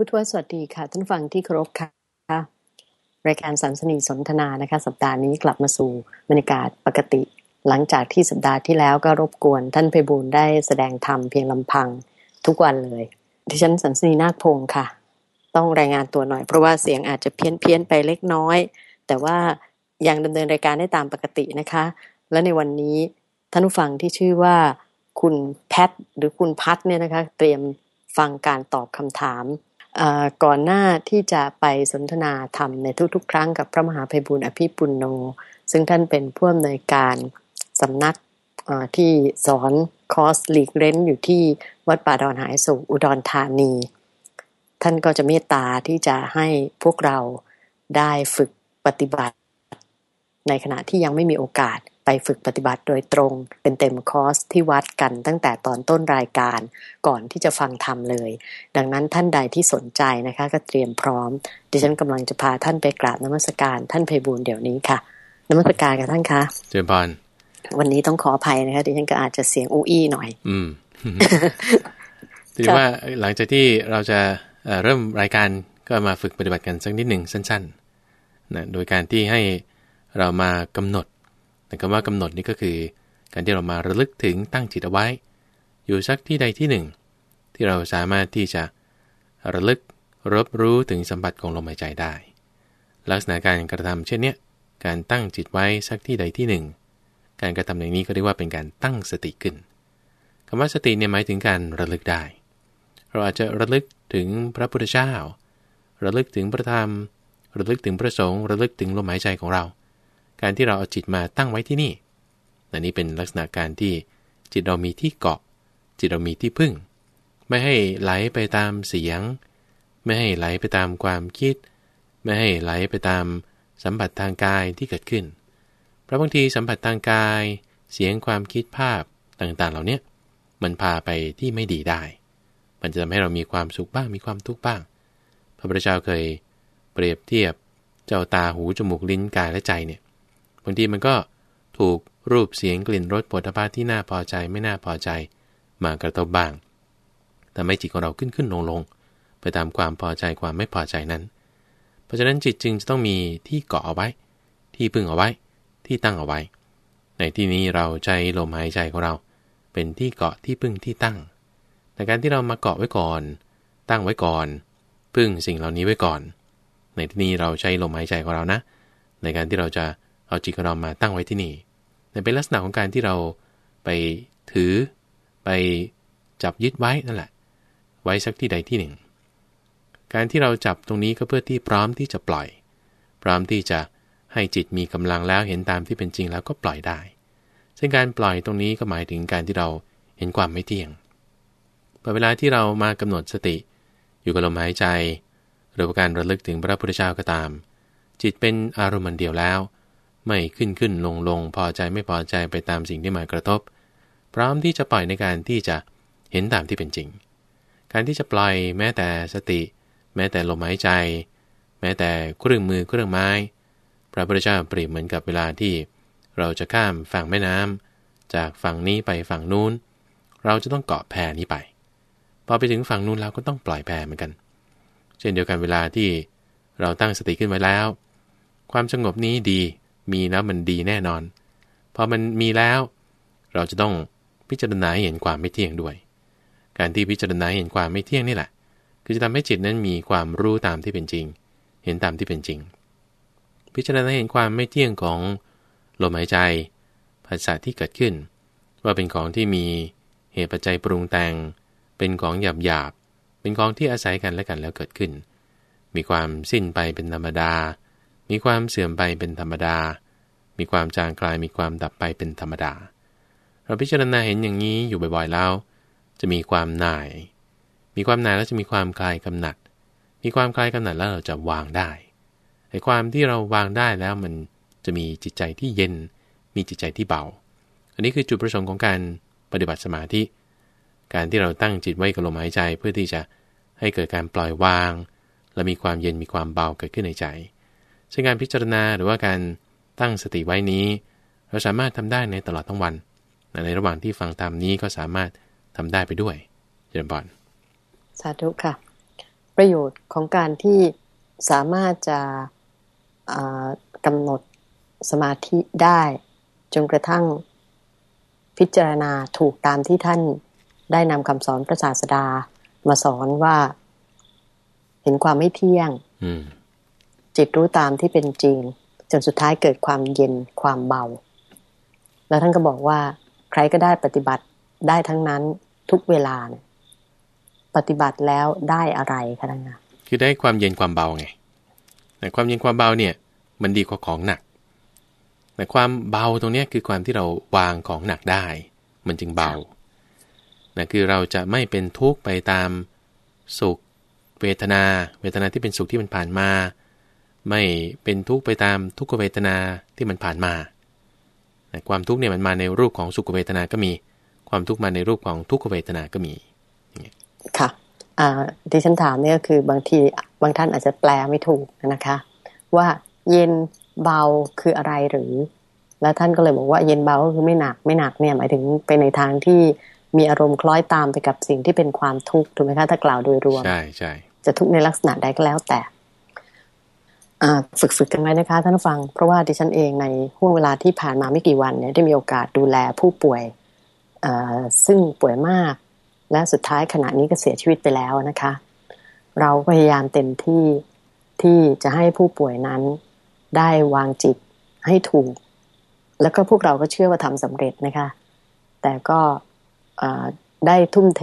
พุทธวสวัสดีค่ะ ท่านฟังที่เคารพค่ะ รายการสันสนีสนทนานะคะ สัปดาห์นี้กลับมาสู่บรรยากาศปกติ หลังจากที่สัปดาห์ที่แล้วก็รบกวน ท่านเพบูลได้แสดงธรรมเพียงลำพังทุกวันเลยที่ฉันสันสนีนาคพงศ์ค่ะ ต้องรายงานตัวหน่อย เพราะว่าเสียงอาจจะเพี้ยนเพี้ยนไปเล็กน้อย แต่ว่ายังดำเนินรายการได้ตามปกตินะคะ และในวันนี้ท่านผู้ฟังที่ชื่อว่า คุณแพทหรือคุณพัทเนี่ยนะคะ เตรียมฟังการตอบคำถาม ก่อนหน้าที่จะไปสนทนาธรรมในทุกๆ ครั้งกับพระมหาภัยบุญอภิปุณโน ซึ่งท่านเป็นผู้อำนวยการสำนักที่สอนคอร์สลีกเร้นอยู่ที่วัดป่าดอนหายสุอุดรธานี ท่านก็จะเมตตาที่จะให้พวกเราได้ฝึกปฏิบัติ ในขณะที่ยังไม่มีโอกาส ไปฝึกปฏิบัติโดยตรง เป็นเต็มคอร์สที่วัดกันตั้งแต่ตอนต้นรายการ ก่อนที่จะฟังธรรมเลย ดังนั้นท่านใดที่สนใจนะคะ ก็เตรียมพร้อม ดิฉันกำลังจะพาท่านไปกราบนมัสการ ท่านเพบูลเดี๋ยวนี้ค่ะนมัสการกับท่านคะเจริญพรวันนี้ต้องขออภัยนะคะดิฉันก็อาจจะเสียงอู้อี้หน่อย อืมถือว่าหลังจากที่เราจะเริ่มรายการก็มาฝึกปฏิบัติกันสักนิดหนึ่งสั้นๆนะโดยการที่ให้เรามากำหนดแต่ คำว่ากำหนดนี่ก็คือ การที่เรามาระลึกถึงตั้งจิตเอาไว้ อยู่สักที่ใดที่หนึ่ง ที่เราสามารถที่จะระลึกรับรู้ถึงสัมผัสของลมหายใจได้ ลักษณะการกระทำเช่นนี้การตั้งจิตไว้สักที่ใดที่หนึ่ง การกระทำอย่างนี้ก็เรียกว่าเป็นการตั้งสติขึ้นคำว่าสติเนี่ยหมายถึงการระลึกได้ เราอาจจะระลึกถึงพระพุทธเจ้า ระลึกถึงพระธรรม ระลึกถึงพระสงฆ์ ระลึกถึงลมหายใจของเรา การที่เราเอาจิตมาตั้งไว้ที่นี่อันนี้เป็นลักษณะการที่จิตเรามีที่เกาะ จิตเรามีที่พึ่ง ไม่ให้ไหลไปตามเสียง ไม่ให้ไหลไปตามความคิด ไม่ให้ไหลไปตามสัมผัสทางกายที่เกิดขึ้น เพราะบางทีสัมผัสทางกาย เสียงความคิดภาพต่างๆ เหล่านี้มันพาไปที่ไม่ดีได้ มันจะทำให้เรามีความสุขบ้างมีความทุกข์บ้าง พระพุทธเจ้าเคยเปรียบเทียบเจ้าตาหูจมูกลิ้นกายและใจเนี่ย บางทีมันก็ถูกรูปเสียงกลิ่นรสปวดภาที่น่าพอใจไม่น่าพอใจ มากระทบบ้างแต่ไม่จิตของเราขึ้นขึ้นลงลงไปตามความพอใจความไม่พอใจนั้น เพราะฉะนั้นจิตจึงจะต้องมีที่เกาะเอาไว้ ที่พึ่งเอาไว้ ที่ตั้งเอาไว้ ในที่นี้เราใจลมหายใจของเรา เป็นที่เกาะที่พึ่งที่ตั้งในการที่เรามาเกาะไว้ก่อน ตั้งไว้ก่อน พึ่งสิ่งเหล่านี้ไว้ก่อน ในที่นี้เราใช้ลมหายใจของเรานะ ในการที่เราจะ เอาจิตของเรามาตั้งไว้ที่นี่เป็นลักษณะของการที่เราไปถือ ไปจับยึดไว้นั่นแหละ ไว้สักที่ใดที่หนึ่ง การที่เราจับตรงนี้ก็เพื่อที่พร้อมที่จะปล่อย พร้อมที่จะให้จิตมีกำลังแล้วเห็นตามที่เป็นจริงแล้วก็ปล่อยได้ ซึ่งการปล่อยตรงนี้ก็หมายถึงการที่เราเห็นความไม่เที่ยงพอเวลาที่เรามากำหนดสติ อยู่กับลมหายใจ หรือการระลึกถึงพระพุทธเจ้าก็ตาม จิตเป็นอารมณ์เดียวแล้ว ไม่ขึ้นขึ้นลงลงพอใจไม่พอใจไปตามสิ่งที่มากระทบ พร้อมที่จะปล่อยในการที่จะเห็นตามที่เป็นจริง การที่จะปล่อยแม้แต่สติ แม้แต่ลมหายใจ แม้แต่เครื่องมือเครื่องไม้ พระพุทธเจ้าเปรียบเหมือนกับเวลาที่ เราจะข้ามฝั่งแม่น้ำจากฝั่งนี้ไปฝั่งนู้น เราจะต้องเกาะแพนี้ไปพอไปถึงฝั่งนู้นเราก็ต้องปล่อยแพเหมือนกัน เช่นเดียวกันเวลาที่เราตั้งสติขึ้นไว้แล้ว ความสงบนี้ดี มีแล้วมันดีแน่นอน พอมันมีแล้ว เราจะต้องพิจารณาเห็นความไม่เที่ยงด้วย การที่พิจารณาเห็นความไม่เที่ยงนี่แหละ คือจะทำให้จิตนั้นมีความรู้ตามที่เป็นจริง เห็นตามที่เป็นจริง พิจารณาเห็นความไม่เที่ยงของลมหายใจภาษาที่เกิดขึ้น ว่าเป็นของที่มีเหตุปัจจัยปรุงแต่ง เป็นของหยาบหยาบเป็นของที่อาศัยกันและกันแล้วเกิดขึ้น มีความสิ้นไปเป็นธรรมดา มีความเสื่อมไปเป็นธรรมดา มีความจางคลายมีความดับไปเป็นธรรมดา เราพิจารณาเห็นอย่างนี้อยู่บ่อยๆแล้ว จะมีความหน่าย มีความหน่ายแล้วจะมีความคลายกำหนัด มีความคลายกำหนัดแล้วเราจะวางได้ไอ้ความที่เราวางได้แล้วมันจะมีจิตใจที่เย็น มีจิตใจที่เบา อันนี้คือจุดประสงค์ของการปฏิบัติสมาธิ การที่เราตั้งจิตไว้กับลมหายใจเพื่อที่จะให้เกิดการปล่อยวาง และมีความเย็นมีความเบาเกิดขึ้นในใจ ซึ่งการพิจารณาหรือว่าการตั้งสติไว้นี้ เราสามารถทำได้ในตลอดทั้งวัน ในระหว่างที่ฟังธรรมนี้ก็สามารถทำได้ไปด้วยเจริญบอลสาธุค่ะ ประโยชน์ของการที่สามารถจะกำหนดสมาธิได้ จนกระทั่งพิจารณาถูกตามที่ท่านได้นำคำสอนพระศาสดามาสอนว่า เห็นความไม่เที่ยง จิตรู้ตามที่เป็นจริง จนสุดท้ายเกิดความเย็นความเบา แล้วท่านก็บอกว่า ใครก็ได้ปฏิบัติได้ทั้งนั้นทุกเวลาเนี่ยปฏิบัติแล้วได้อะไรคะท่านคะคือได้ความเย็นความเบาไงแต่ความเย็นความเบาเนี่ย มันดีกว่าของหนักแต่ความเบาตรงนี้คือความที่เราวางของหนักได้ มันจึงเบานะคือเราจะไม่เป็นทุกข์ไปตามสุข เวทนา เวทนาที่เป็นสุขที่มันผ่านมา ไม่เป็นทุกข์ไปตามทุกขเวทนาที่มันผ่านมา ความทุกข์เนี่ยมันมาในรูปของสุขเวทนาก็มี ความทุกข์มาในรูปของทุกขเวทนาก็มี ค่ะที่ฉันถามเนี่ยคือบางทีบางท่านอาจจะแปลไม่ถูกนะคะ ว่าเย็นเบาคืออะไรหรือ แล้วท่านก็เลยบอกว่าเย็นเบาก็คือไม่หนักไม่หนักเนี่ยหมายถึงไปในทางที่มีอารมณ์คล้อยตามไปกับสิ่งที่เป็นความทุกข์ถูกไหมคะถ้ากล่าวโดยรวมใช่ใช่จะทุกข์ในลักษณะใดก็แล้วแต่ ฝึกฝึกกันไว้นะคะท่านผู้ฟัง เพราะว่าดิฉันเองในห่วงเวลาที่ผ่านมาไม่กี่วันเนี่ยได้มีโอกาสดูแลผู้ป่วยซึ่งป่วยมาก และสุดท้ายขณะนี้ก็เสียชีวิตไปแล้วนะคะ เราพยายามเต็มที่ที่จะให้ผู้ป่วยนั้นได้วางจิตให้ถูก แล้วก็พวกเราก็เชื่อว่าทำสำเร็จนะคะ แต่ก็ได้ทุ่มเท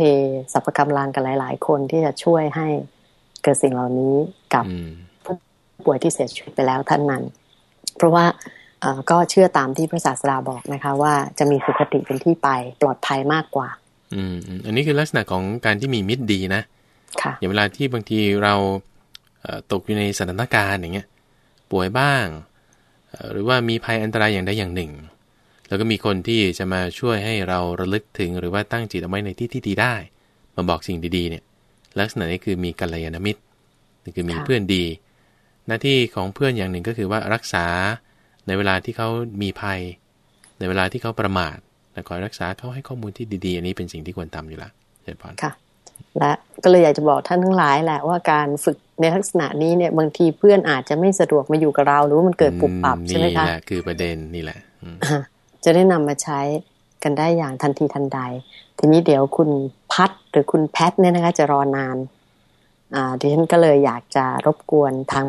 สรรพกำลังกันหลาย ๆ คนที่จะช่วยให้เกิดสิ่งเหล่านี้กับ ป่วยที่เสียชีวิตไปแล้วท่านนั้น เพราะว่าก็เชื่อตามที่พระศาสดาบอกนะคะ ว่าจะมีสุขติเป็นที่ไปปลอดภัยมากกว่า อืมอันนี้คือลักษณะของการที่มีมิตรดีนะค่ะอย่างเวลาที่บางทีเราตกอยู่ในสถานการณ์อย่างเงี้ย ป่วยบ้าง หรือว่ามีภัยอันตรายอย่างใดอย่างหนึ่ง แล้วก็มีคนที่จะมาช่วยให้เราระลึกถึง หรือว่าตั้งจิตเอาไว้ในที่ที่ดีได้ มาบอกสิ่งดีๆเนี่ย ลักษณะนี้คือมีกัลยาณมิตรนี่คือมีเพื่อนดี หน้าที่ของเพื่อนอย่างหนึ่งก็คือว่ารักษาในเวลาที่เขามีภัย ในเวลาที่เขาประมาทแต่คอยรักษาเขาให้ข้อมูลที่ดีๆ อันนี้เป็นสิ่งที่ควรทำอยู่แล้วเจริญพรค่ะ และก็เลยอยากจะบอกท่านทั้งหลายแหละว่าการฝึกในลักษณะนี้เนี่ยบางทีเพื่อนอาจจะไม่สะดวกมาอยู่กับเราหรือว่ามันเกิดปุบปับใช่ไหมคะนี่แหละคือประเด็นนี่แหละจะได้นำมาใช้กันได้อย่างทันทีทันใด ทีนี้เดี๋ยวคุณพัดหรือคุณแพทเนี่ยนะคะจะรอนาน อ่าดิฉันก็เลยอยากจะรบกวนทาง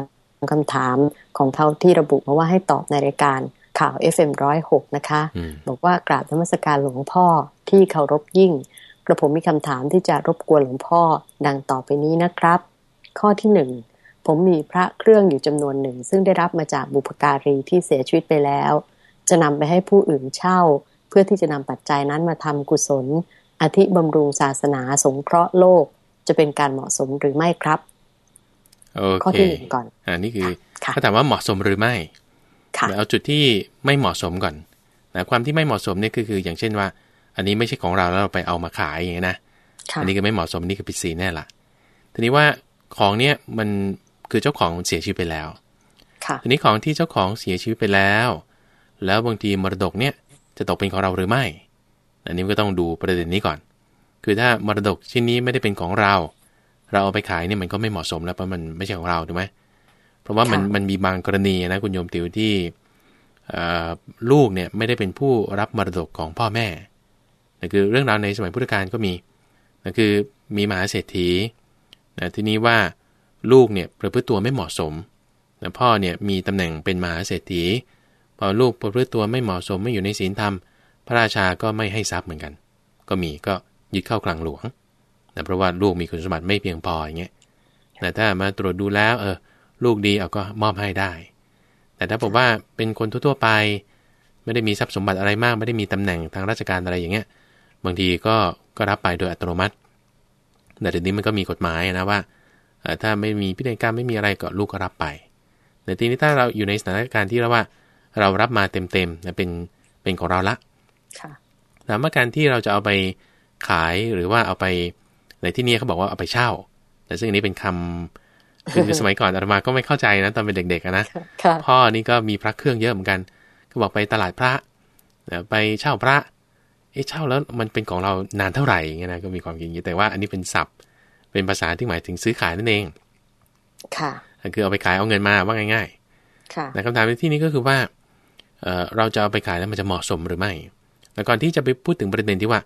คำถามของเขาที่ระบุมาว่าให้ตอบในรายการข่าว FM106 นะคะ บอกว่ากราบธรรมสการหลวงพ่อที่เคารพยิ่ง กระผมมีคำถามที่จะรบกวนหลวงพ่อดังต่อไปนี้นะครับ ข้อที่หนึ่งผมมีพระเครื่องอยู่จำนวนหนึ่ง ซึ่งได้รับมาจากบุพการีที่เสียชีวิตไปแล้ว จะนำไปให้ผู้อื่นเช่า เพื่อที่จะนำปัจจัยนั้นมาทำกุศลอธิบำรุงศาสนาสงเคราะห์โลก จะเป็นการเหมาะสมหรือไม่ครับ ข้อที่หนึ่งก่อนอ่านี่คือถ้าถามว่าเหมาะสมหรือไม่เอาจุดที่ไม่เหมาะสมก่อนนะความที่ไม่เหมาะสมเนี่ยคือคือ อย่างเช่นว่า อันนี้ไม่ใช่ของเราแล้วเราไปเอามาขายอย่างเงี้ยนะอันนี้ก็ไม่เหมาะสมนี่คือผิดศีลแน่ละทีนี้ว่าของเนี้ยมันคือเจ้าของเสียชีวิตไปแล้วทีนี้ของที่เจ้าของเสียชีวิตไปแล้ว แล้วบางทีมรดกเนี่ยจะตกเป็นของเราหรือไม่ อันนี้ก็ต้องดูประเด็นนี้ก่อน คือถ้ามรดกชิ้นนี้ไม่ได้เป็นของเรา เราเอาไปขายเนี่ยมันก็ไม่เหมาะสมแล้วเพราะมันไม่ใช่ของเราถูกไหมเพราะว่ามันมันมีบางกรณีนะคุณโยมติวที่ลูกเนี่ยไม่ได้เป็นผู้รับมรดกของพ่อแม่นั่นคือเรื่องราวในสมัยพุทธกาลก็มีนั่นคือมีมหาเศรษฐีนะทีนี้ว่าลูกเนี่ยประพฤติตัวไม่เหมาะสมนะพ่อเนี่ยมีตำแหน่งเป็นมหาเศรษฐีพอลูกประพฤติตัวไม่เหมาะสมไม่อยู่ในศีลธรรม พระราชาก็ไม่ให้ทรัพย์เหมือนกัน ก็มีก็ยึดเข้ากลางหลวง นะเพราะว่าลูกมีคุณสมบัติไม่เพียงพออย่างเงี้ยแต่ถ้ามาตรวจดูแล้วเออลูกดีเอาก็มอบให้ได้ แต่ถ้าบอกว่าเป็นคนทั่วๆไป ไม่ได้มีทรัพย์สมบัติอะไรมาก ไม่ได้มีตำแหน่งทางราชการอะไรอย่างเงี้ย บางทีก็ก็รับไปโดยอัตโนมัติ แต่เดี๋ยวนี้มันก็มีกฎหมายนะว่าถ้าไม่มีพิธีกรรมไม่มีอะไรก็ลูกก็รับไป แต่ทีนี้ถ้าเราอยู่ในสถานการณ์ที่เราว่า เรารับมาเต็มๆนะเป็นเป็นของเราละถามว่าการที่เราจะเอาไปขายหรือว่าเอาไป ในที่นี้เขาบอกว่าเอาไปเช่า แต่ซึ่งอันนี้เป็นคำคือสมัยก่อนอาตมาก็ไม่เข้าใจนะตอนเป็นเด็กๆนะพ่อนี่ก็มีพระเครื่องเยอะเหมือนกัน ก็บอกไปตลาดพระไปเช่าพระ เอ๊ะเช่าแล้วมันเป็นของเรานานเท่าไหร่เงี้ยนะก็มีความคิดอย่างนี้แต่ว่าอันนี้เป็นศัพท์ เป็นภาษาที่หมายถึงซื้อขายนั่นเอง ค่ะคือเอาไปขายเอาเงินมาว่าง่ายค่ะๆแต่คำถามในที่นี้ก็คือว่าเอ่อเราจะเอาไปขายแล้วมันจะเหมาะสมหรือไม่แต่ก่อนที่จะไปพูดถึงประเด็นที่ว่า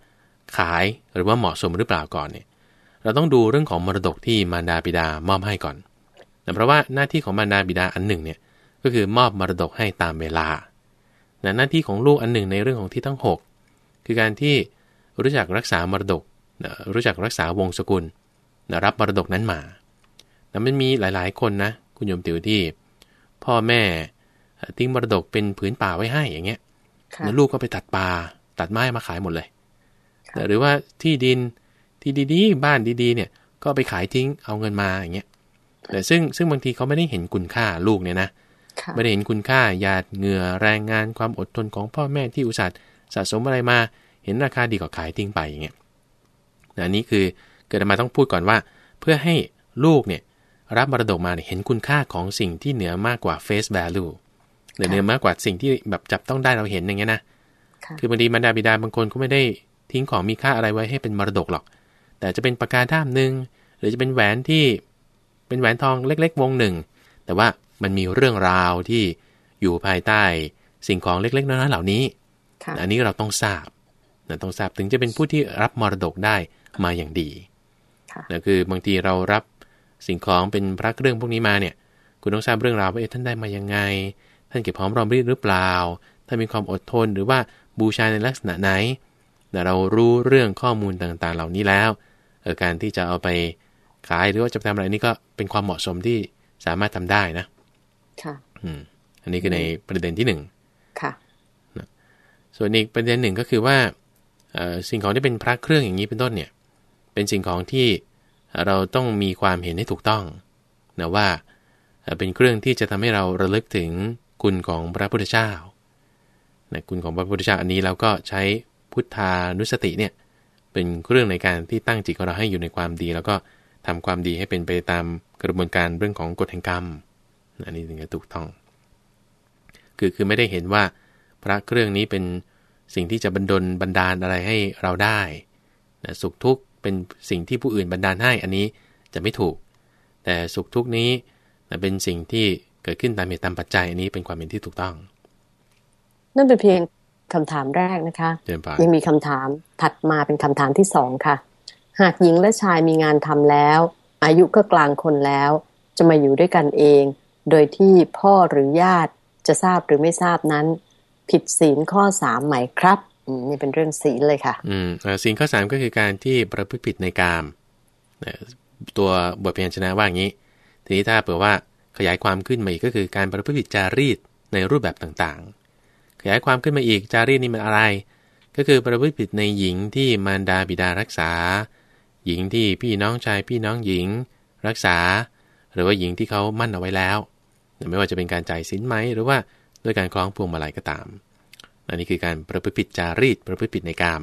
ขายหรือว่าเหมาะสมหรือเปล่าก่อนเนี่ย เราต้องดูเรื่องของมรดกที่มารดาบิดามอบให้ก่อนแต่เพราะว่าหน้าที่ของมารดาบิดาอันหนึ่งเนี่ยก็คือมอบมรดกให้ตามเวลาแต่หน้าที่ของลูกอันหนึ่งในเรื่องของที่ทั้ง 6 คือการที่รู้จักรักษามรดกนะรู้จักรักษาวงศกุลนะรับมรดกนั้นมาแต่มันมีหลายๆ คนนะคุณโยมติวที่ พ่อแม่ทิ้งมรดกเป็นผืนป่าไว้ให้อย่างเงี้ยค่ะแล้วลูกก็ไปตัดป่าตัดไม้มาขายหมดเลยค่ะหรือว่าที่ดิน ที่ดีๆ บ้านดีๆ เนี่ย ก็เอาไปขายทิ้งเอาเงินมาอย่างเงี้ยแต่ซึ่งซึ่งบางทีเขาไม่ได้เห็นคุณค่าลูกเนี่ยนะค่ะไม่ได้เห็นคุณค่าหยาดเหงื่อแรงงานความอดทนของพ่อแม่ที่อุตส่าห์สะสมอะไรมา เห็นราคาดีกว่าขายทิ้งไปอย่างเงี้ยนะอันนี้คือเกิดมาต้องพูดก่อนว่า เพื่อให้ลูกเนี่ยรับมรดกมาเนี่ยเห็นคุณค่าของสิ่งที่เหนือมากกว่า face value หรือเหนือมากกว่าสิ่งที่แบบจับต้องได้เราเห็นอย่างเงี้ยนะค่ะคือบางทีมารดาบิดาบางคนก็ไม่ได้ทิ้งของมีค่าอะไรไว้ให้เป็นมรดกหรอก แต่จะเป็นปากกาด้ามหนึ่งหรือจะเป็นแหวนที่เป็นแหวนทองเล็ก ๆ วงหนึ่ง แต่ว่ามันมีเรื่องราวที่อยู่ภายใต้สิ่งของเล็ก ๆ น้อยๆเหล่านี้ค่ะอันนี้เราต้องทราบนะต้องทราบถึงจะเป็นผู้ที่รับมรดกได้มาอย่างดีค่ะนะคือบางทีเรารับสิ่งของเป็นพระเครื่องพวกนี้มาเนี่ย คุณต้องทราบเรื่องราวว่าเอ๊ะท่านได้มายังไง ท่านเก็บหอมรอมริบหรือเปล่าท่านมีความอดทนหรือว่าบูชาในลักษณะไหนแต่เรารู้เรื่องข้อมูลต่างๆ เหล่านี้แล้วเออการที่จะเอาไปขายหรือว่าจะไปทำอะไรนี่ก็เป็นความเหมาะสมที่สามารถทำได้นะ ค่ะ อืม อันนี้คือในประเด็นที่หนึ่งค่ะ ส่วนอีกประเด็นหนึ่งก็คือว่าเอ่อสิ่งของที่เป็นพระเครื่องอย่างนี้เป็นต้นเนี่ย เป็นสิ่งของที่เราต้องมีความเห็นให้ถูกต้องนะว่าเอ่อเป็นเครื่องที่จะทำให้เราระลึกถึงคุณของพระพุทธเจ้านะคุณของพระพุทธเจ้าอันนี้เราก็ใช้พุทธานุสติเนี่ย เป็นเครื่องในการที่ตั้งจิตของเราให้อยู่ในความดี แล้วก็ทำความดีให้เป็นไปตามกระบวนการเรื่องของกฎแห่งกรรมนะอันนี้ถึงจะถูกต้อง คือคือไม่ได้เห็นว่าพระเครื่องนี้เป็นสิ่งที่จะบันดลบันดาลอะไรให้เราได้นะสุขทุกข์เป็นสิ่งที่ผู้อื่นบันดาลให้อันนี้จะไม่ถูก แต่สุขทุกข์นี้นะเป็นสิ่งที่เกิดขึ้นตามเหตุตามปัจจัยอันนี้เป็นความเห็นที่ถูกต้อง นั่นเป็นเพียง คำถามแรกนะคะเดินไปยังมีคำถามถัดมาเป็นคำถามที่สองค่ะ หากหญิงและชายมีงานทำแล้ว อายุก็กลางคนแล้ว จะมาอยู่ด้วยกันเอง โดยที่พ่อหรือญาติจะทราบหรือไม่ทราบนั้น ผิดศีลข้อสามไหมครับอืมนี่เป็นเรื่องศีลเลยค่ะ อืมเอ่อสิ่งข้อสามก็คือการที่ประพฤติผิดในกามนะตัวบทเพียนชนะว่าอย่างนี้ ทีนี้ถ้าเผื่อว่าขยายความขึ้นมาอีกก็คือการประพฤติผิดจารีตในรูปแบบต่างๆ ขยายความขึ้นมาอีกจารีตนี่มันอะไร ก็คือประพฤติผิดในหญิงที่มารดาบิดารักษา หญิงที่พี่น้องชายพี่น้องหญิง รักษา หรือว่าหญิงที่เขามั่นเอาไว้แล้วไม่ว่าจะเป็นการจ่ายสินไหมหรือว่าด้วยการคล้องพวงมาลัยก็ตาม อันนี้คือการประพฤติผิดจารีตประพฤติผิดในกาม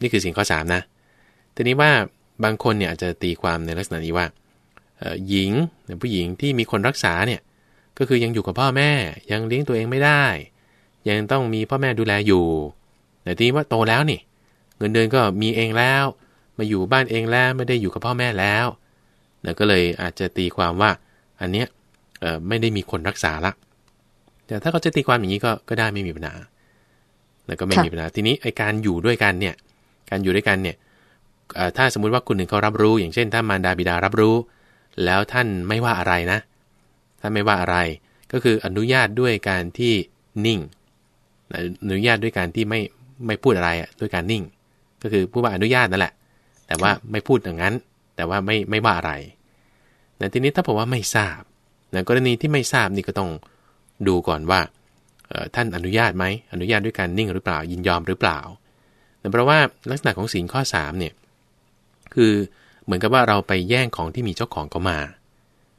นี่คือสิ่งข้อสามนะทีนี้ว่าบางคนเนี่ยอาจจะตีความในลักษณะนี้ว่าหญิงผู้หญิงที่มีคนรักษาเนี่ย ก็คือยังอยู่กับพ่อแม่ยังเลี้ยงตัวเองไม่ได้ ยังต้องมีพ่อแม่ดูแลอยู่ แต่ทีว่าโตแล้วนี่ เงินเดือนก็มีเองแล้ว มาอยู่บ้านเองแล้วไม่ได้อยู่กับพ่อแม่แล้วแล้วก็เลยอาจจะตีความว่าอันเนี้ยไม่ได้มีคนรักษาละ แต่ถ้าเขาจะตีความอย่างนี้ก็ก็ได้ไม่มีปัญหาแล้วก็ไม่มีปัญหาทีนี้ไอการอยู่ด้วยกันเนี่ย การอยู่ด้วยกันเนี่ยถ้าสมมุติว่าคนหนึ่งเขารับรู้ อย่างเช่น ถ้ามารดาบิดารับรู้ แล้วท่านไม่ว่าอะไรนะ ท่านไม่ว่าอะไร ก็คืออนุญาตด้วยการที่นิ่ง อนุญาตด้วยการที่ไม่ไม่พูดอะไรอะด้วยการนิ่ง ก็คือพูดว่าอนุญาตนั่นแหละ แต่ว่าไม่พูดอย่างนั้น แต่ว่าไม่ไม่ว่าอะไรแต่ทีนี้ถ้าผมว่าไม่ทราบในกรณีที่ไม่ทราบนี่ก็ต้องดูก่อนว่าเอ่อท่านอนุญาตไหมอนุญาตด้วยการนิ่งหรือเปล่ายินยอมหรือเปล่าแต่เพราะว่าลักษณะของศีลข้อ3เนี่ยคือเหมือนกับว่าเราไปแย่งของที่มีเจ้าของเขามา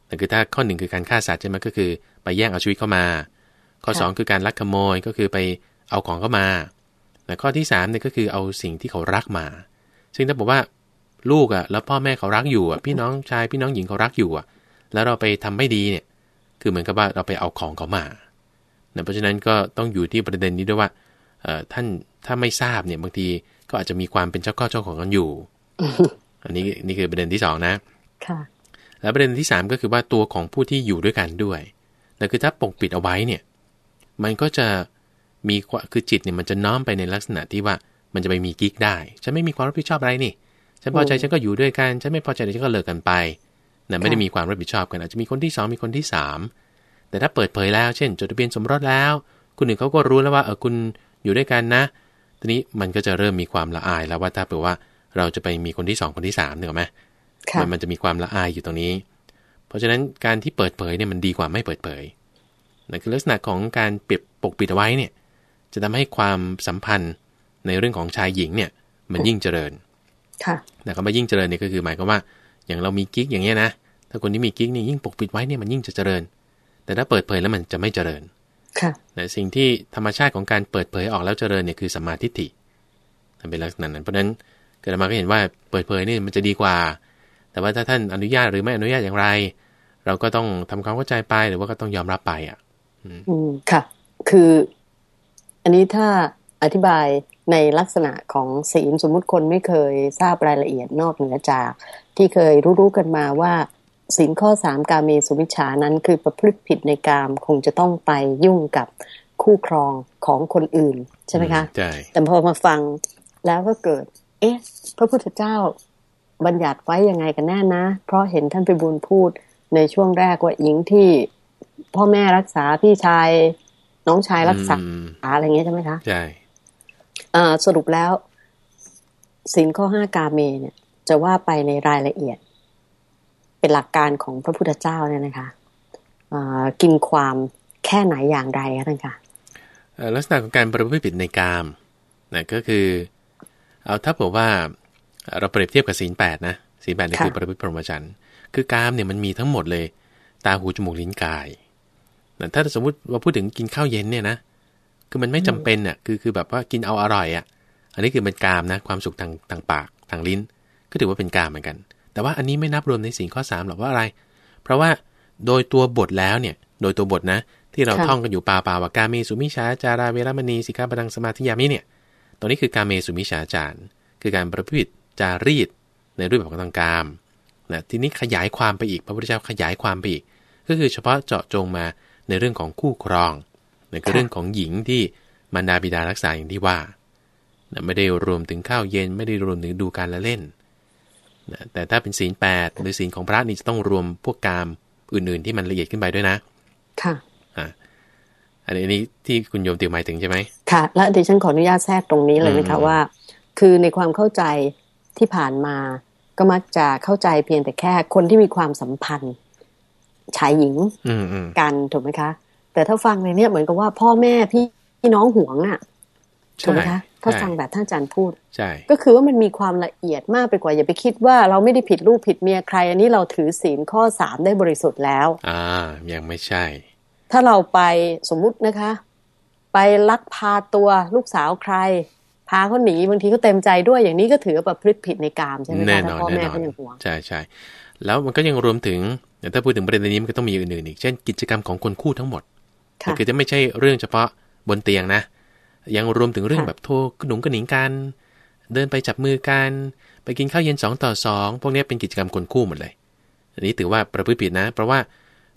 แต่คือถ้าข้อหนึ่งคือการฆ่าสัตว์ใช่ไหมก็คือ ไปแย่งเอาชีวิตเข้ามา ข้อค่ะ2คือการลักขโมยก็คือไปเอาของเข้ามาแต่ข้อที่3เนี่ยก็คือเอาสิ่งที่เขารักมา ซึ่งถ้าบอกว่าลูกอะ่ะแล้วพ่อแม่เขารักอยู่อะ่ะพี่น้องชายพี่น้องหญิงเขารักอยู่อะ่ะ แล้วเราไปทำไม่ดีเนี่ย คือเหมือนกับว่าเราไปเอาของเขามานะเพราะฉะนั้นก็ต้องอยู่ที่ประเด็นนี้ด้วยว่าเอ่อท่านถ้าไม่ทราบเนี่ยบางทีก็อาจจะมีความเป็นเจ้าข้อเจ้าของกันอยู่ อันนี้นี่คือประเด็นที่สองนะ ค่ะ แล้วประเด็นที่สามก็คือว่าตัวของผู้ที่อยู่ด้วยกันด้วยแต่คือถ้าปกปิดเอาไว้เนี่ย มันก็จะมีคือจิตเนี่ยมันจะน้อมไปในลักษณะที่ว่ามันจะไปมีกิ๊กได้ ฉันไม่มีความรับผิดชอบอะไรนี่ ฉันพอใจฉันก็อยู่ด้วยกัน ฉันไม่พอใจฉันก็เลิกกันไปนะไม่ได้มีความรับผิดชอบกันอาจจะมีคนที่สองมีคนที่สามแต่ถ้าเปิดเผยแล้ว เช่น จดทะเบียนสมรสแล้ว คุณหนึ่งเขาก็รู้แล้วว่าเออคุณอยู่ด้วยกันนะ ทีนี้มันก็จะเริ่มมีความละอายแล้วว่าถ้าเผื่อว่าเราจะไปมีคนที่สองคนที่สามเหนือไหม มันมันจะมีความละอายอยู่ตรงนี้ เพราะฉะนั้นการที่เปิดเผยเนี่ยมันดีกว่าไม่เปิดเผยนั่นคือลักษณะของการเปียบปกปิดเอาไว้เนี่ย จะทำให้ความสัมพันธ์ในเรื่องของชายหญิงเนี่ย มันยิ่งเจริญ ค่ะแต่คำว่ายิ่งเจริญเนี่ยก็คือหมายความว่า อย่างเรามีกิ๊กอย่างเงี้ยนะถ้าคนที่มีกิ๊กนี่ยิ่งปกปิดไว้เนี่ยมันยิ่งจะเจริญ แต่ถ้าเปิดเผยแล้วมันจะไม่เจริญ ค่ะแต่สิ่งที่ธรรมชาติของการเปิดเผยออกแล้วเจริญเนี่ยคือสัมมาทิฏฐิมันเป็นลักษณะนั้น เพราะฉะนั้นเกิดมาก็เห็นว่าเปิดเผยนี่มันจะดีกว่า แต่ว่าถ้าท่านอนุญาตหรือไม่อนุญาตอย่างไร เราก็ต้องทำความเข้าใจไปหรือว่าก็ต้องยอมรับไปอะ อืมค่ะ คือ อันนี้ถ้าอธิบายในลักษณะของศีลสมมุติคนไม่เคยทราบรายละเอียดนอกเหนือจาก ที่เคยรู้ๆกันมาว่าศีลข้อสามกาเมสุวิชานั้นคือประพฤติผิดในกามคงจะต้องไปยุ่งกับคู่ครองของคนอื่น ใช่ไหมคะใช่แต่พอมาฟังแล้วก็เกิด เอ๊ะ พระพุทธเจ้า บัญญัติไว้ยังไงกันแน่นะ เพราะเห็นท่านไปบุญพูดในช่วงแรกว่าหญิงที่พ่อแม่รักษาพี่ชาย น้องชายรักษาอะไรเงี้ยใช่ไหมคะใช่สรุปแล้วสินข้อห้ากาเมเนี่ย จะว่าไปในรายละเอียด เป็นหลักการของพระพุทธเจ้าเนี่ยนะคะกินความแค่ไหนอย่างไรคะท่านคะลักษณะของการประพฤติผิดในกามนะก็คือ เอาถ้าบอกว่า เราเปรียบเทียบกับศีลแปดนะศีลแปดนี่คือประพฤติพรหมจรรย์คือกามเนี่ยมันมีทั้งหมดเลย ตาหูจมูกลิ้นกายนะถ้าสมมติว่าพูดถึงกินข้าวเย็นเนี่ยนะคือมันไม่จำเป็นอะคือคือแบบว่ากินเอาอร่อยอะ อันนี้คือเป็นกามนะความสุขทางทางปากทางลิ้น ก็ถือว่าเป็นกามเหมือนกัน แต่ว่าอันนี้ไม่นับรวมในสิ่งข้อ3หรอกว่าอะไร เพราะว่าโดยตัวบทแล้วเนี่ย โดยตัวบทนะ ที่เราท่องกันอยู่ปาปาวากาเมสุมิชาจาราเวรมณีสิกาปดังสมาธิยามิเนี่ยตัวนี้คือกาเมสุมิชาจารคือการประพฤติ จารีตในรูปแบบของทางกามนะทีนี้ขยายความไปอีกพระพุทธเจ้าขยายความไปอีก ก็คือเฉพาะเจาะจงมาในเรื่องของคู่ครองนั่นคือเรื่องของหญิงที่มารดาบิดารักษาอย่างที่ว่าไม่ได้รวมถึงข้าวเย็นไม่ได้รวมถึงดูการละเล่นแต่ถ้าเป็นศีลแปดหรือศีลของพระนี่จะต้องรวมพวกกามอื่นๆที่มันละเอียดขึ้นไปด้วยนะ ค่ะอ่าอันนี้ที่คุณโยมติวหมายถึงใช่ไหมค่ะ และดิฉันขออนุญาตแทรกตรงนี้เลยนะคะว่า คือในความเข้าใจ ที่ผ่านมาก็มักจะเข้าใจเพียงแต่แค่คนที่มีความสัมพันธ์ชายหญิงกันถูกไหมคะ แต่ถ้าฟังในนี้เหมือนกับว่าพ่อแม่พี่พี่น้องห่วงอะถูกไหมคะถ้าฟังแบบท่านอาจารย์พูดใช่ก็คือว่ามันมีความละเอียดมากไปกว่า อย่าไปคิดว่าเราไม่ได้ผิดลูกผิดเมียใคร อันนี้เราถือศีลข้อสามได้บริสุทธิ์แล้ว อ่า ยังไม่ใช่ ถ้าเราไปสมมุตินะคะ ไปลักพาตัวลูกสาวใคร พาเขาหนีบางทีเขาเต็มใจด้วยอย่างนี้ก็ถือว่าประพฤติผิดในกามใช่ไหมคะถ้าพ่อแม่เขายังห่วงใช่ใช่แล้วมันก็ยังรวมถึงถ้าพูดถึงประเด็นนี้มันก็ต้องมีอื่นๆอีก เช่นกิจกรรมของคนคู่ทั้งหมดคือจะไม่ใช่เรื่องเฉพาะบนเตียงนะ ยังรวมถึงเรื่องแบบโทรกหนุงกระหนิงกัน เดินไปจับมือกัน ไปกินข้าวเย็นสองต่อสองพวกนี้เป็นกิจกรรมคนคู่หมดเลย อันนี้ถือว่าประพฤติผิดนะ เพราะว่า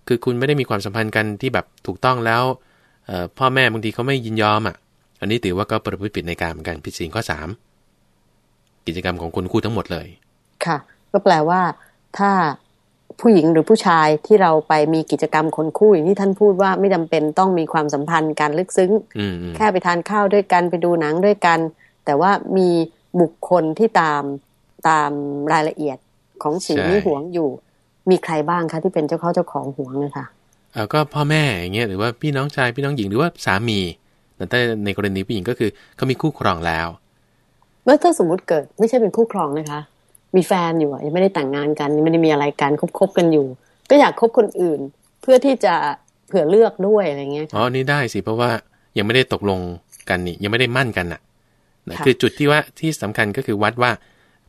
คือคุณไม่ได้มีความสัมพันธ์กันที่แบบถูกต้องแล้วพ่อแม่บางทีเขาไม่ยินยอมอะ อันนี้ถือว่าก็ประพฤติผิดในการเหมือนกันผิดศีลข้อสามกิจกรรมของคนคู่ทั้งหมดเลย ค่ะ ก็แปลว่า ถ้าผู้หญิงหรือผู้ชายที่เราไปมีกิจกรรมคนคู่อย่างที่ท่านพูดว่าไม่จำเป็นต้องมีความสัมพันธ์การลึกซึ้ง แค่ไปทานข้าวด้วยกันไปดูหนังด้วยกัน แต่ว่ามีบุคคลที่ตามตามรายละเอียดของสิ่งที่หวงอยู่ มีใครบ้างคะที่เป็นเจ้าเขาเจ้าของหวงนะคะเออก็พ่อแม่อย่างเงี้ยหรือว่าพี่น้องชายพี่น้องหญิงหรือว่าสามี แต่ในกรณีผู้หญิงก็คือเขามีคู่ครองแล้วเมื่อถ้าสมมุติเกิดไม่ใช่เป็นคู่ครองนะคะ มีแฟนอยู่อะยังไม่ได้แต่งงานกันยังไม่ได้มีอะไรกันคบคบกันอยู่ ก็อยากคบคนอื่น เพื่อที่จะเผื่อเลือกด้วยอะไรเงี้ยอ๋อนี่ได้สิเพราะว่ายังไม่ได้ตกลงกันนี่ยังไม่ได้มั่นกันอะคือจุดที่ว่าที่สำคัญก็คือวัดว่า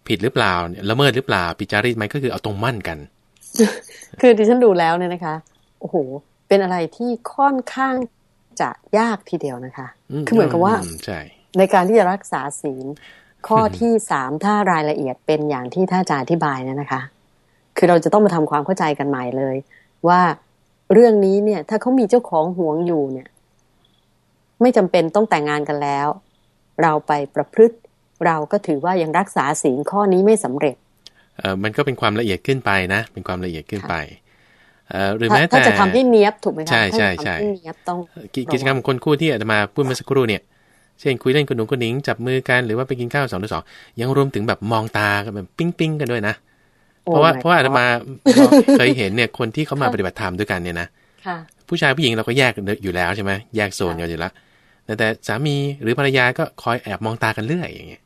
ผิดหรือเปล่าละเมิดหรือเปล่าปิจารีตไหมก็คือเอาตรงมั่นกัน คือที่ฉันดูแล้วเนี่ยนะคะ โอ้โห เป็นอะไรที่ค่อนข้าง จะยากทีเดียวนะคะ คือเหมือนกับว่าใช่ในการที่จะรักษาศีล ข้อที่สามถ้ารายละเอียดเป็นอย่างที่ท่านอาจารย์อธิบายนะนะคะ คือเราจะต้องมาทำความเข้าใจกันใหม่เลย ว่าเรื่องนี้เนี่ย ถ้าเขามีเจ้าของห่วงอยู่เนี่ย ไม่จำเป็นต้องแต่งงานกันแล้ว เราไปประพฤติ เราก็ถือว่ายังรักษาศีลข้อนี้ไม่สำเร็จเออมันก็เป็นความละเอียดขึ้นไปนะ เป็นความละเอียดขึ้นไปเออ หรือแม้แต่ถ้าจะทำให้เนียบถูกไหมคะใช่ใช่ถ้าจะใช่ทำให้เนียบต้องกิกิจกรรมของคนคู่ที่อาตมาพูดเมื่อสักครู่เนี่ยเช่นคุยเล่นกับหนุ่มกับหนิงจับมือกันหรือว่าไปกินข้าวสองต่อสองยังรวมถึงแบบมองตากันแบบปิ้งปิ้งกันด้วยนะ เพราะว่า Oh my เพราะว่าอาต God มาเคยเห็นเนี่ยคนที่เขามาปฏิบัติธรรมด้วยกันเนี่ยนะค่ะผู้ชายผู้หญิงเราก็แยกกันอยู่แล้วใช่ไหมแยกโซนกันอยู่แล้วแต่แต่สามีหรือภรรยาก็คอยแอบมองตากันเรื่อยอย่างเงี้ย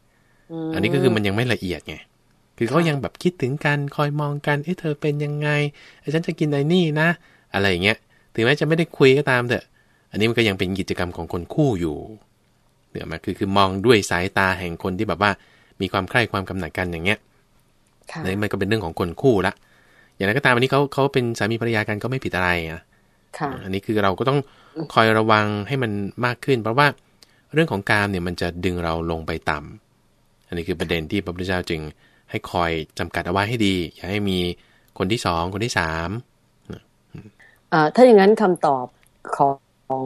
มอันนี้ก็คือมันยังไม่ละเอียดไง คือเขาค่ะยังแบบคิดถึงกันคอยมองกันเอ๊ะเธอเป็นยังไงเอ้ยฉันจะกินไอ้นี่นะ อะไรอย่างเงี้ยถึงแม้จะไม่ได้คุยก็ตามเถอะอันนี้มันก็ยังเป็นกิจกรรมของคนคู่อยู่เดี๋ยวมาคือคือมองด้วยสายตาแห่งคนที่แบบว่า มีความใคร่ความกำหนัดกันอย่างเงี้ยค่ะอันนี้มันก็เป็นเรื่องของคนคู่ละอย่างไรก็ตามอันนี้เขาเขาเป็นสามีภรรยากันก็ไม่ผิดอะไรนะค่ะอันนี้คือเราก็ต้องคอยระวังให้มันมากขึ้น เพราะว่าเรื่องของกามเนี่ยมันจะดึงเราลงไปต่ำอันนี้คือประเด็นที่พระพุทธเจ้าจึง ให้คอยจำกัดเอาไว้ให้ดี อย่าให้มีคนที่สองคนที่สามถ้าอย่างนั้นคำตอบของของ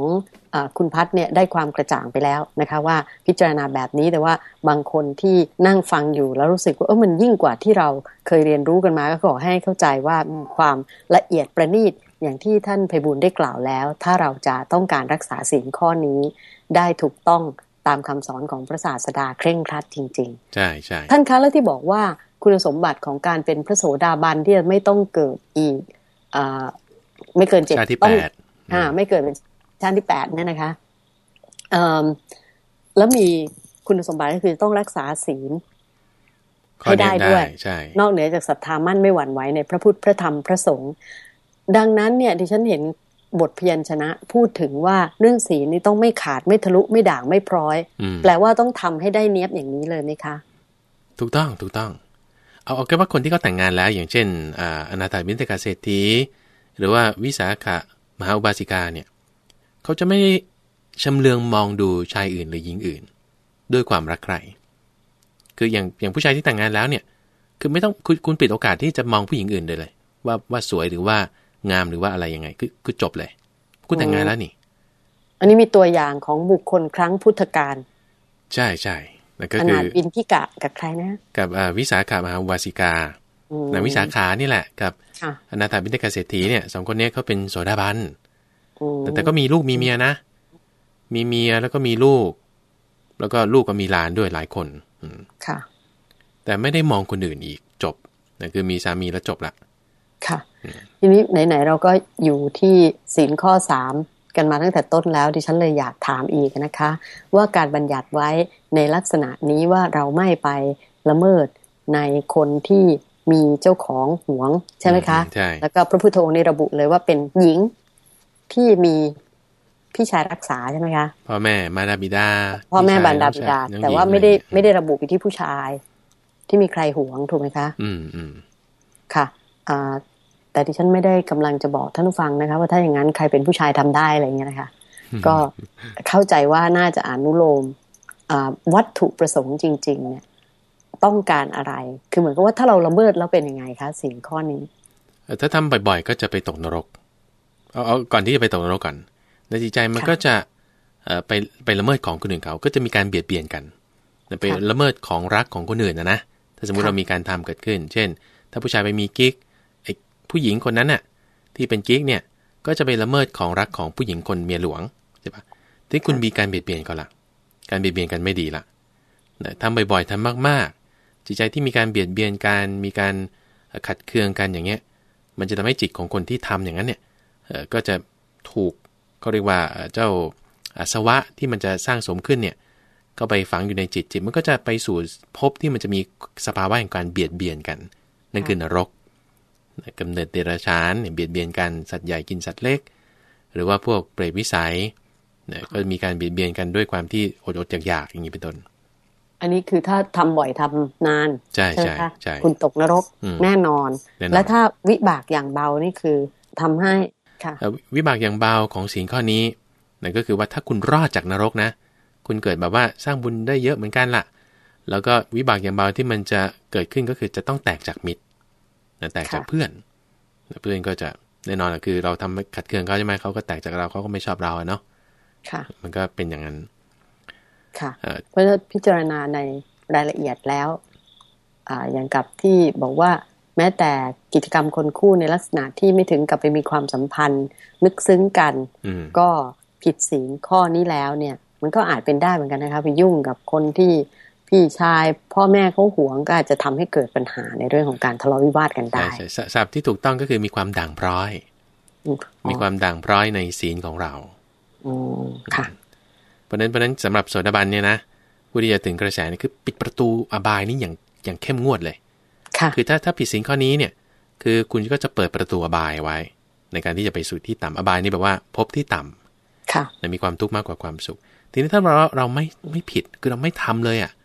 อคุณพัฒน์เนี่ยได้ความกระจ่างไปแล้วนะคะว่าพิจารณาแบบนี้แต่ว่าบางคนที่นั่งฟังอยู่แล้วรู้สึกว่าเออมันยิ่งกว่าที่เราเคยเรียนรู้กันมาก็ขอให้เข้าใจว่าความละเอียดประณีตอย่างที่ท่านไพบูลได้กล่าวแล้ว ถ้าเราจะต้องการรักษาศีลข้อนี้ได้ถูกต้อง ตามคำสอนของพระศาสดาเคร่งครัดจริง ๆ ใช่ใช่ท่านคะแล้วที่บอกว่าคุณสมบัติของการเป็นพระโสดาบันที่จะไม่ต้องเกิดอีกอาไม่เกินเจ็ดชาติที่ต้องแปดอ่า ไม่เกิดเป็นชาติที่แปดเนี่ยนะคะเอ่อแล้วมีคุณสมบัติก็คือต้องรักษาศีลข้อเนี้ให้ได้ด้วยใช่นอกเหนือจากศรัทธามั่นไม่หวั่นไหวในพระพุทธพระธรรมพระสงฆ์ดังนั้นเนี่ยดิฉันเห็น บทเพียรชนะพูดถึงว่าเรื่องศีลนี่ต้องไม่ขาดไม่ทะลุไม่ด่างไม่พร้อยอืมแปลว่าต้องทำให้ได้เนียบอย่างนี้เลยไหมคะ ถูกต้องถูกต้อง เอาเอาแค่ว่าคนที่เขาแต่งงานแล้ว อย่างเช่นอ่าอนาถาบิณฑกาเศรษฐีหรือว่าวิสาขะมหาอุบาสิกาเนี่ยเขาจะไม่ชำเลืองมองดูชายอื่นหรือหญิงอื่น ด้วยความรักใครคืออย่างอย่างผู้ชายที่แต่งงานแล้วเนี่ย คือไม่ต้องคุณคุณปิดโอกาสที่จะมองผู้หญิงอื่นเลยเลยว่าว่าสวยหรือว่า งามหรือว่าอะไรยังไง คือคือจบเลย คุณแต่งงานแล้วนี่ อันนี้มีตัวอย่างของบุคคลครั้งพุทธกาลใช่ใช่แล้วก็ขคืนาอดบินพิกะกับใครนะ กับอ่าวิสาขามหาอุบาสิกาอืมนางวิสาขานี่แหละ กับค่ะอนาถาบิณฑกาเศรษฐีเนี่ยสองคนเนี้ยเขาเป็นโสดาบันอืมแต่แต่ก็มีลูกมีเมียนะ มีเมียแล้วก็มีลูก แล้วก็ลูกก็มีหลานด้วยหลายคนอืมค่ะ แต่ไม่ได้มองคนอื่นอีกจบนะคือมีสามีแล้วจบละ ค่ะ ทีนี้ไหนๆเราก็อยู่ที่ศีลข้อสามกันมาตั้งแต่ต้นแล้วดิฉันเลยอยากถามอีกนะคะ ว่าการบัญญัติไว้ในลักษณะนี้ว่าเราไม่ไปละเมิดในคนที่มีเจ้าของหวงใช่ไหมคะใช่แล้วก็พระพุทธองค์นี่ระบุเลยว่าเป็นหญิงที่มีพี่ชายรักษาใช่ไหมคะพ่อแม่มารดาบิดาพ่อแม่พี่ชยบรรดาบิดาน้องแต่หญิงว่าไม่ได้อะรอย่างเงี้ยไม่ได้ระบุไปที่ผู้ชาย ที่มีใครหวงถูกไหมคะ อืมอืมค่ะอ่า แต่ดิฉันไม่ได้กำลังจะบอกท่านผู้ฟังนะคะ ว่าถ้าอย่างนั้นใครเป็นผู้ชายทำได้อะไรเงี้ยนะคะก็เข้าใจว่าน่าจะอนุโลมอ่าวัตถุประสงค์จริง ๆ เนี่ย ต้องการอะไร คือเหมือนกับว่าถ้าเราละเมิดแล้วเป็นยังไงคะสิ่งข้อนี้เอ่อถ้าทำบ่อยๆ ก็จะไปตกนรกเอาเอาก่อนที่จะไปตกนรกก่อนในจิตใจมันค่ะก็จะเอ่อไปไปละเมิดของคนอื่นเขา ก็จะมีการเบียดเบียนกันไปค่ะละเมิดของรักของคนอื่นนะนะถ้าสมมุติค่ะเรามีการทำเกิดขึ้น เช่น ถ้าผู้ชายไปมีกิ๊กไอ้ ผู้หญิงคนนั้นน่ะที่เป็นกิ๊กเนี่ยก็จะไปละเมิดของรักของผู้หญิงคนเมียหลวงใช่ปะที่คุณมีการเบียดเบียนก็ละการเบียดเบียนกันไม่ดีละนะทำบ่อยๆทำมากๆ จิตใจที่มีการเบียดเบียนกันมีการขัดเคืองกันอย่างเงี้ย มันจะทำให้จิตของคนที่ทำอย่างนั้นเนี่ยก็จะถูกเขาเรียกว่าเจ้าอาสวะที่มันจะสร้างสมขึ้นเนี่ยก็ไปฝังอยู่ในจิตจิตมันก็จะไปสู่ภพที่มันจะมีสภาวะแห่งการเบียดเบียนกัน นั่นคือนรก กำเนิดเดรัจฉานเนี่ยเบียดเบียนกันสัตว์ใหญ่กินสัตว์เล็ก หรือว่าพวกเปรตวิสัยเนี่ยก็มีการเบียดเบียนกันด้วยความที่อดอดอยากๆอย่างนี้เป็นต้น อันนี้คือถ้าทำบ่อยทำนาน ใช่ไหมใช่คะใช่คุณตกนรกอืมแน่นอนแน่นอน และถ้าวิบากอย่างเบานี่คือทำให้ค่ะเอ่อวิบากอย่างเบาของศีลข้อนี้นั่นก็คือว่าถ้าคุณรอดจากนรกนะ คุณเกิดแบบว่าสร้างบุญได้เยอะเหมือนกันล่ะ แล้วก็วิบากอย่างเบาที่มันจะเกิดขึ้นก็คือจะต้องแตกจากมิตร นะแตกจากเพื่อนเพื่อนก็จะแน่นอนคือ เราทำขัดเคืองเขาใช่ไหมเขาก็แตกจากเราเขาก็ไม่ชอบเราเนาะค่ะ มันก็เป็นอย่างนั้น ค่ะเพราะพิจารณาในรายละเอียดแล้วอ่าอย่างกับที่บอกว่าแม้แต่กิจกรรมคนคู่ในลักษณะที่ไม่ถึงกับไปมีความสัมพันธ์นึกซึ้งกัน ก็ผิดศีลข้อนี้แล้วเนี่ย มันก็อาจเป็นได้เหมือนกันนะคะไปยุ่งกับคนที่ พี่ชายพ่อแม่เขาหวงก็อาจจะทำให้เกิดปัญหาในเรื่องของการทะเลาะวิวาทกันได้ใช่ศัพท์ที่ถูกต้องก็คือมีความด่างพร้อย มีความด่างพร้อยในศีลของเราอืค่ะ เพราะนั้นเพราะนั้นสำหรับโสดาบันเนี่ยนะผู้ที่จะถึงกระแสนี่คือปิดประตูอบายนี่อย่างอย่างเข้มงวดเลยคือถ้าถ้าผิดศีลข้อนี้เนี่ย คือคุณก็จะเปิดประตูอบายไว้ ในการที่จะไปสู่ที่ต่ำอบายนี่แบบว่าพบที่ต่ำค่ะมีความทุกข์มากกว่าความสุข ทีนี้ถ้าเราเราไม่ไม่ผิดคือเราไม่ทำเลยอะเ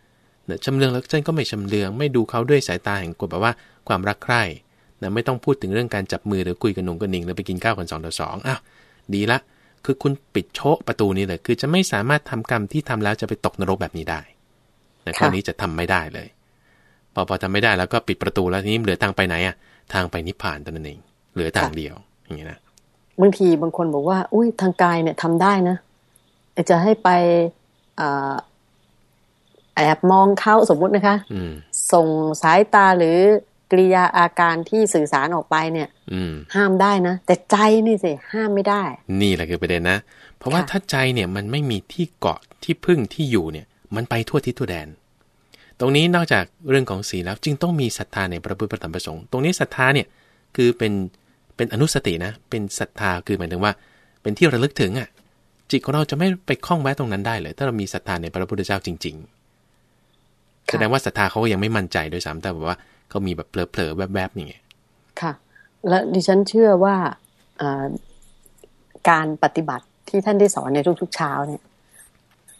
นี่ยชำเลืองแล้วฉันก็ไม่ชำเลือง ไม่ดูเขาด้วยสายตาแห่งกฎแบบว่าความรักใคร่นะไม่ต้องพูดถึงเรื่องการจับมือหรือคุยกันหนุ่งกันหนิงหรือไปกินข้าวกันสองต่อสองอ้าวดีละ คือคุณปิดโชะประตูนี้เลย คือจะไม่สามารถทำกรรมที่ทำแล้วจะไปตกนรกแบบนี้ได้นะข้อนี้จะทำไม่ได้เลย พอพอทำไม่ได้แล้วก็ปิดประตูแล้วทีนี้เหลือทางไปไหนอะทางไปนิพพานตนเอง เหลือทางเดียว อย่างนี้นะบางทีบางคนบอกว่า อุ้ยทางกายเนี่ยทำได้นะจะให้ไป แอบมองเขาสมมุตินะคะส่งสายตาหรือกริยาอาการที่สื่อสารออกไปเนี่ยห้ามได้นะ แต่ใจนี่สิห้ามไม่ได้ นี่แหละคือประเด็นนะ เพราะว่าถ้าใจเนี่ยมันไม่มีที่เกาะที่พึ่งที่อยู่เนี่ย มันไปทั่วทิศทั่วแดน ตรงนี้นอกจากเรื่องของศีลแล้วจึงต้องมีศรัทธาในพระพุทธธรรมประสงค์ ตรงนี้ศรัทธาเนี่ยคือเป็นเป็นอนุสตินะ เป็นศรัทธาคือหมายถึงว่า เป็นที่ระลึกถึงอะจิตของเราจะไม่ไปคล้องแวะตรงนั้นได้เลย ถ้าเรามีศรัทธาในพระพุทธเจ้าจริง ๆ แสดงว่าศรัทธาเขาก็ยังไม่มั่นใจด้วยซ้ำแต่แบบว่าเขามีแบบเผลอๆแวบๆอย่างเงี้ยค่ะ และดิฉันเชื่อว่าการปฏิบัติที่ท่านได้สอนในทุกๆเช้าเนี่ย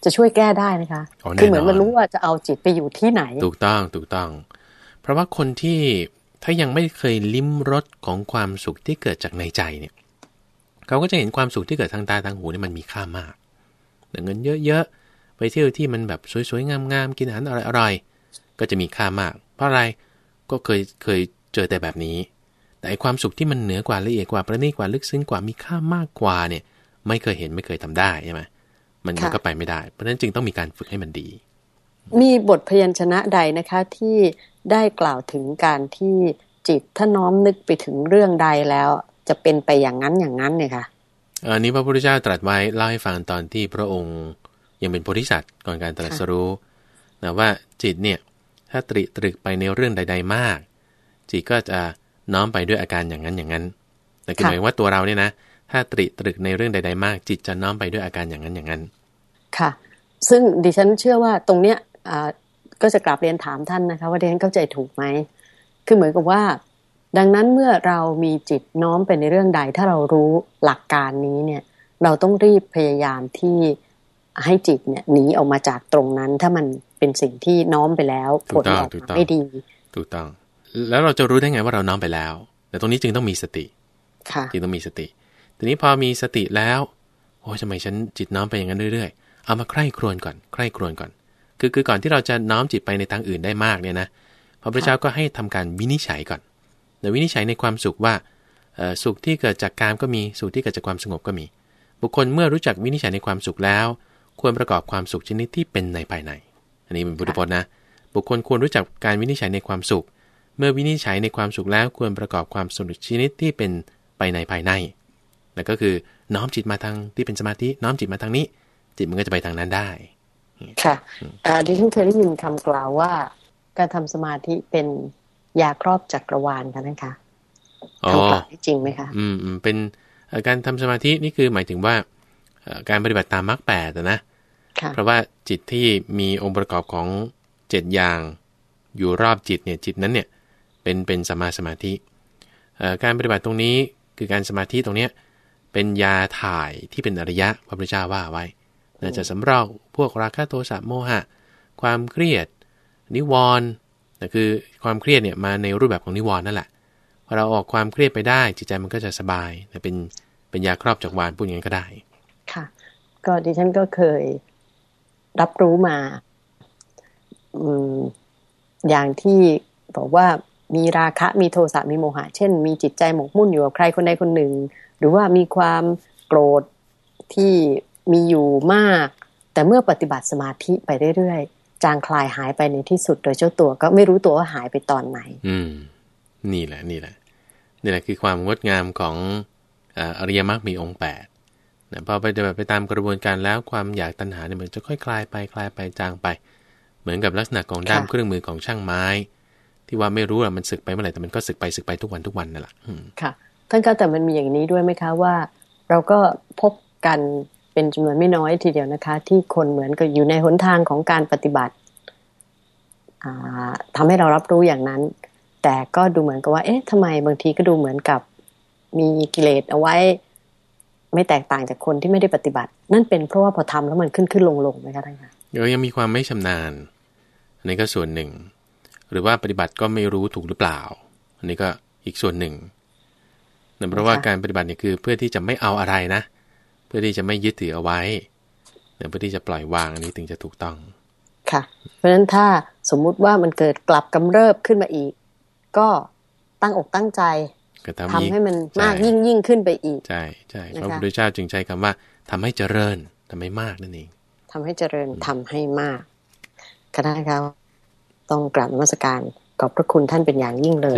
จะช่วยแก้ได้นะคะ คือเหมือนมันรู้ว่าจะเอาจิตไปอยู่ที่ไหน ถูกต้องถูกต้อง เพราะว่าคนที่ถ้ายังไม่เคยลิ้มรสของความสุขที่เกิดจากในใจเนี่ยเขาก็จะเห็นความสุขที่เกิดทางตาทางหูนี่มันมีค่ามากเงินเยอะๆ ไปเที่ยวที่มันแบบสวยๆงามๆกินอาหารอร่อยๆก็จะมีค่ามาก เพราะอะไรก็เคยเคยเจอแต่แบบนี้ แต่ความสุขที่มันเหนือกว่าละเอียดกว่าประณีตกว่าลึกซึ้งกว่ามีค่ามากกว่าเนี่ยไม่เคยเห็นไม่เคยทำได้ใช่ไหมมันมันก็ไปไม่ได้ เพราะฉะนั้นจึงต้องมีการฝึกให้มันดี มีบทพยัญชนะใดนะคะที่ได้กล่าวถึงการที่จิตถ้าน้อมนึกไปถึงเรื่องใดแล้ว จะเป็นไปอย่างนั้นอย่างนั้นเนี่ยค่ะอันนี้พระพุทธเจ้าตรัสไว้เล่าให้ฟังตอนที่พระองค์ ยังเป็นโพธิสัตว์ก่อนการตรัสรู้นะว่าจิตเนี่ยถ้าตริตรึกไปในเรื่องใด ๆ มาก จิตก็จะน้อมไปด้วยอาการอย่างนั้นอย่างนั้นแต่คือหมายว่าตัวเราเนี่ยนะ ถ้าตริตรึกในเรื่องใด ๆ มาก จิตจะน้อมไปด้วยอาการอย่างนั้นอย่างนั้น ค่ะ ซึ่งดิฉันเชื่อว่าตรงเนี้ยก็จะกลับเรียนถามท่านนะคะ ว่าดิฉันเข้าใจถูกไหมคือเหมือนกับว่า ดังนั้นเมื่อเรามีจิตน้อมไปในเรื่องใด ถ้าเรารู้หลักการนี้เนี่ย เราต้องรีบพยายามที่ ให้จิตเนี่ยหนีออกมาจากตรงนั้น ถ้ามันเป็นสิ่งที่น้อมไปแล้วผลออกมาไม่ดีถูกต้อง แล้วเราจะรู้ได้ไงว่าเราน้อมไปแล้ว แต่ตรงนี้จึงต้องมีสติค่ะจึงต้องมีสติทีนี้พอมีสติแล้วโอ้ทำไมฉันจิตน้อมไปอย่างนั้นเรื่อยๆ เอามาใคร่ครวญก่อนใคร่ครวญก่อน คือคือก่อนที่เราจะน้อมจิตไปในทางอื่นได้มากเนี่ยนะพระพุทธเจ้าก็ให้ทำการวินิจฉัยก่อนแต่วินิจฉัยในความสุขว่าสุขที่เกิดจากการก็มีสุขที่เกิดจากความสงบก็มี บุคคลเมื่อรู้จักวินิจฉัยในความสุขแล้ว ควรประกอบความสุขชนิดที่เป็นในภายใน อันนี้เป็นพุทธพจน์นะ บุคคลควรรู้จักการวินิจฉัยในความสุข เมื่อวินิจฉัยในความสุขแล้วควรประกอบความสุขชนิดที่เป็นไปในภายใน นั่นก็คือน้อมจิตมาทางที่เป็นสมาธิ น้อมจิตมาทางนี้ จิตมันก็จะไปทางนั้นได้ ค่ะดิฉันเคยได้ยินคำกล่าวว่า การทำสมาธิเป็นยาครอบจักรวาลค่ะนั่นคะคำกล่าวจริงไหมคะ อืมอืมเป็นการทำสมาธินี่คือหมายถึงว่า การปฏิบัติตามมรรคแปดนะ เพราะว่าจิตที่มีองค์ประกอบของเจ็ดอย่างอยู่รอบจิตเนี่ยจิตนั้นเนี่ยเป็นเป็นสมาสมาธิการปฏิบัติตรงนี้คือการสมาธิตรงเนี้ยเป็นยาถ่ายที่เป็นอริยะพระพุทธเจ้าว่าไว้น่าจะสำรอกพวกราคะโทสะโมหะ ความเครียด นิวรณ์แต่คือความเครียดเนี่ยมาในรูปแบบของนิวรณ์นั่นแหละพอเราออกความเครียดไปได้จิตใจมันก็จะสบายแต่เป็นเป็นยาครอบจักรวาลพูดอย่างนี้ก็ได้ ค่ะ ก็ดิฉันก็เคยรับรู้มา อืม อย่างที่บอกว่ามีราคะมีโทสะมีโมหะ เช่น มีจิตใจหมกมุ่นอยู่กับใครคนใดคนหนึ่ง หรือว่ามีความโกรธที่มีอยู่มาก แต่เมื่อปฏิบัติสมาธิไปเรื่อยๆ จางคลายหายไปในที่สุด โดยเจ้าตัวก็ไม่รู้ตัวว่าหายไปตอนไหน อืม นี่แหละ นี่แหละนี่แหละคือความงดงามของอริยมรรคมีองค์แปด นะพอไปแบบไปตามกระบวนการแล้วความอยากตัณหาเนี่ยมันจะค่อยคลายไปคลายไปจางไป เหมือนกับลักษณะของด้ามเครื่องมือของช่างไม้ ที่ว่าไม่รู้ว่ามันสึกไปเมื่อไหร่แต่มันก็สึกไปสึกไปทุกวันทุกวันนั่นแหละค่ะท่านก็แต่มันมีอย่างนี้ด้วยไหมคะว่า เราก็พบกันเป็นจำนวนไม่น้อยทีเดียวนะคะ ที่คนเหมือนกับอยู่ในหนทางของการปฏิบัติทำให้เรารับรู้อย่างนั้น แต่ก็ดูเหมือนกับว่า เอ๊ะทำไมบางทีก็ดูเหมือนกับมีกิเลสเอาไว้ ไม่แตกต่างจากคนที่ไม่ได้ปฏิบัติ นั่นเป็นเพราะว่าพอทำแล้วมันขึ้นขึ้นลงลงไหมคะท่านคะยังมีความไม่ชำนาญอันนี้ก็ส่วนหนึ่ง หรือว่าปฏิบัติก็ไม่รู้ถูกหรือเปล่า อันนี้ก็อีกส่วนหนึ่งนั่นเพราะว่าการปฏิบัติเนี่ยคือเพื่อที่จะไม่เอาอะไรนะ เพื่อที่จะไม่ยึดถือเอาไว้เพื่อที่จะปล่อยวางอันนี้ถึงจะถูกต้อง ค่ะ เพราะฉะนั้นถ้าสมมุติว่ามันเกิดกลับกำเริบขึ้นมาอีก ก็ตั้งอกตั้งใจ ทำให้มันมากยิ่งยิ่งขึ้นไปอีก ใช่ใช่พระพุทธเจ้าจึงใช้คำว่าทำให้เจริญทำให้มากนั่นเองทำให้เจริญทำให้มากคณะครับต้องกราบนมัสการขอบพระคุณท่านเป็นอย่างยิ่งเลย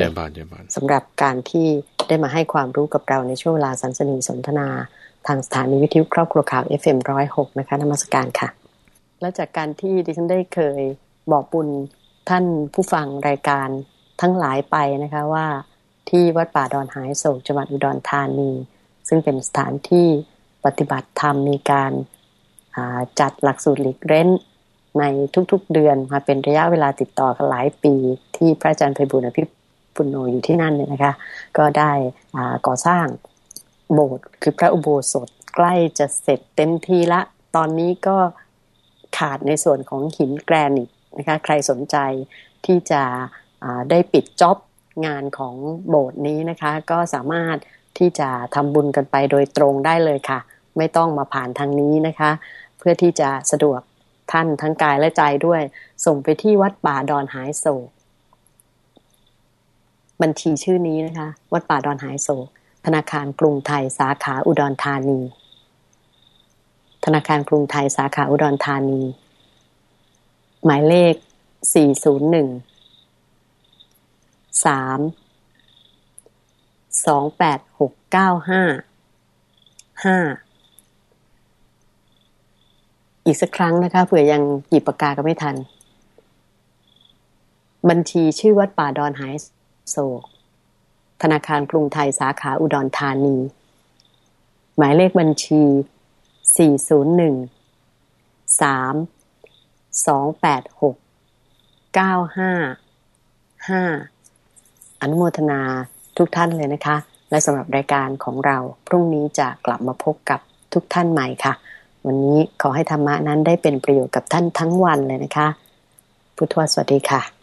สำหรับการที่ได้มาให้ความรู้กับเราในช่วงเวลาสันสนีสนทนา ทางสถานีวิทยุครอบครัวข่าว FM106 นะคะนมัสการค่ะ แล้วจากการที่ดิฉันได้เคยบอกบุญท่านผู้ฟังรายการทั้งหลายไปนะคะว่า ที่วัดป่าดอนหายโศกจังหวัดอุดรธานี ซึ่งเป็นสถานที่ปฏิบัติธรรมมีการจัดหลักสูตรหลีกเร้นในทุกๆเดือนมาเป็นระยะเวลาติดต่อกันหลายปี ที่พระอาจารย์ไพบุญอภิปุโญอยู่ที่นั่นเนี่ยนะคะ ก็ได้ก่อสร้างโบสถ์คือพระอุโบสถใกล้จะเสร็จเต็มทีละ ตอนนี้ก็ขาดในส่วนของหินแกรนิตนะคะ ใครสนใจที่จะได้ปิดจ็อบ งานของโบสถ์นี้นะคะ ก็สามารถที่จะทำบุญกันไปโดยตรงได้เลยค่ะ ไม่ต้องมาผ่านทางนี้นะคะ เพื่อที่จะสะดวกท่านทั้งกายและใจด้วย ส่งไปที่วัดป่าดอนหายโศกบัญชีชื่อนี้นะคะ วัดป่าดอนหายโศกธนาคารกรุงไทยสาขาอุดรธานี ธนาคารกรุงไทยสาขาอุดรธานี หมายเลขสี่ศูนย์หนึ่ง สามสองแปดหกเก้าห้าห้าอีกสักครั้งนะคะเผื่อยังหยิบปากกาก็ไม่ทัน บัญชีชื่อวัดป่าดอนหายโศก ธนาคารกรุงไทยสาขาอุดรธานี หมายเลขบัญชี 401 3 286 955 5 อนุโมทนาทุกท่านเลยนะคะ และสำหรับรายการของเรา พรุ่งนี้จะกลับมาพบกับทุกท่านใหม่ค่ะ วันนี้ขอให้ธรรมะนั้นได้เป็นประโยชน์กับท่านทั้งวันเลยนะคะ พุทธวสวัสดีค่ะ